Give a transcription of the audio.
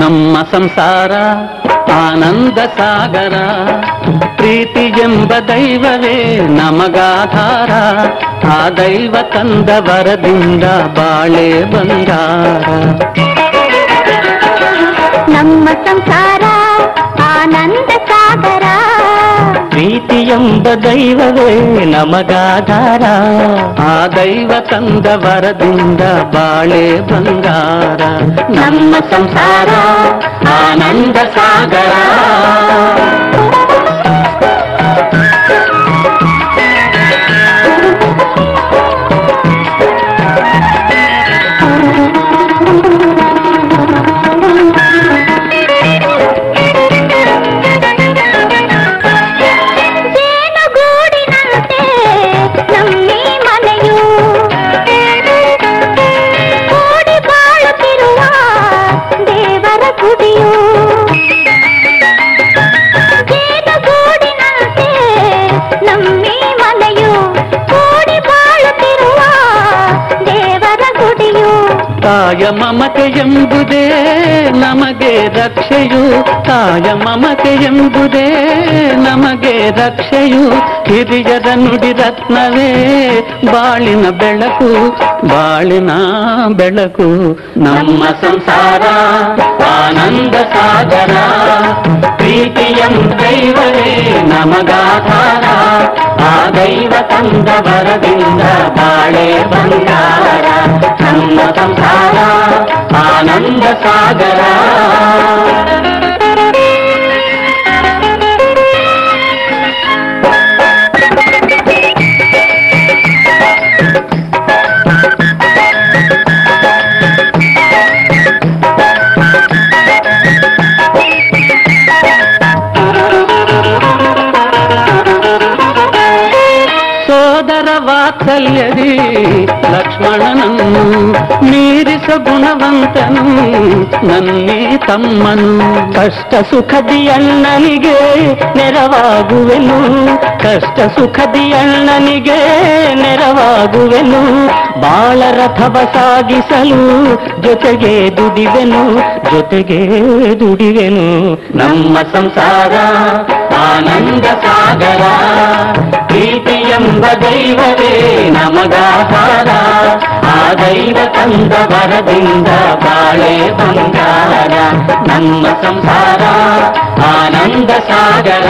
ಸಂಸಾರ ಆನಂದ ಸಾಗರ ಪ್ರೀತಿ ಎಂಬ ದೈವವೇ ನಮಗಾಧಾರ ಆ ದೈವ ತಂದ ವರದಿಂದ ಬಾಳೆ ಬಂಗಾರ ಎಂಬ ದೈವವೇ ನಮಗಾಧಾರ. ಆ ದೈವ ತಂದ ವರದಿಂದ ಬಾಳೆ ಬಂಗಾರ. ನಮ್ಮ ಸಂಸಾರ ಆನಂದ ಸಾಗರ. ತಾಯ ಮಮತೆ ಎಂಬುದೇ ನಮಗೆ ರಕ್ಷೆಯು. ತಾಯ ಮಮತೆ ಎಂಬುದೇ ನಮಗೆ ರಕ್ಷೆಯು. ಹಿರಿಯರ ನುಡಿ ರತ್ನವೇ, ಬಾಳಿನ ಬೆಳಕು ಬಾಳಿನ ಬೆಳಕು. ನಮ್ಮ ಸಂಸಾರ, ಆನಂದ ಸಾಗರ, ಪ್ರೀತಿಯಂ ದೈವರೇ ನಮಗಾಧಾರ ದೈವ ತಂದ ವರದಿಂದ ಬಾಳೆ ಬಂಗಾರ ನಮ್ಮ ಸಂಸಾರ ಆನಂದ ಸಾಗರ ವಾತ್ಸಲ್ಯದಿ ಲಕ್ಷ್ಮಣನನ್ನು ಮೀರಿಸ ಗುಣವಂತನು ನನ್ನಿ ತಮ್ಮನು. ಕಷ್ಟ ಸುಖದಿ ಅಣ್ಣನಿಗೆ ನೆರವಾಗುವೆನು. ಕಷ್ಟ ಸುಖದಿ ಅಣ್ಣನಿಗೆ ನೆರವಾಗುವೆನು. ಬಾಳರಥವ ಸಾಗಿಸಲು ಜೊತೆಗೆ ದುಡಿವೆನು ಜೊತೆಗೆ ದುಡಿವೆನು. ನಮ್ಮ ಸಂಸಾರ ಆನಂದ ಸಾಗರ. ದೈವವೇ ನಮಗಾಹಾರ ಆ ದೈವ ತಂದ ವರದಿಂದ ಬಾಳೆ ಬಂಗಾರ ನಮ್ಮ ಸಂಸಾರ ಆನಂದ ಸಾಗರ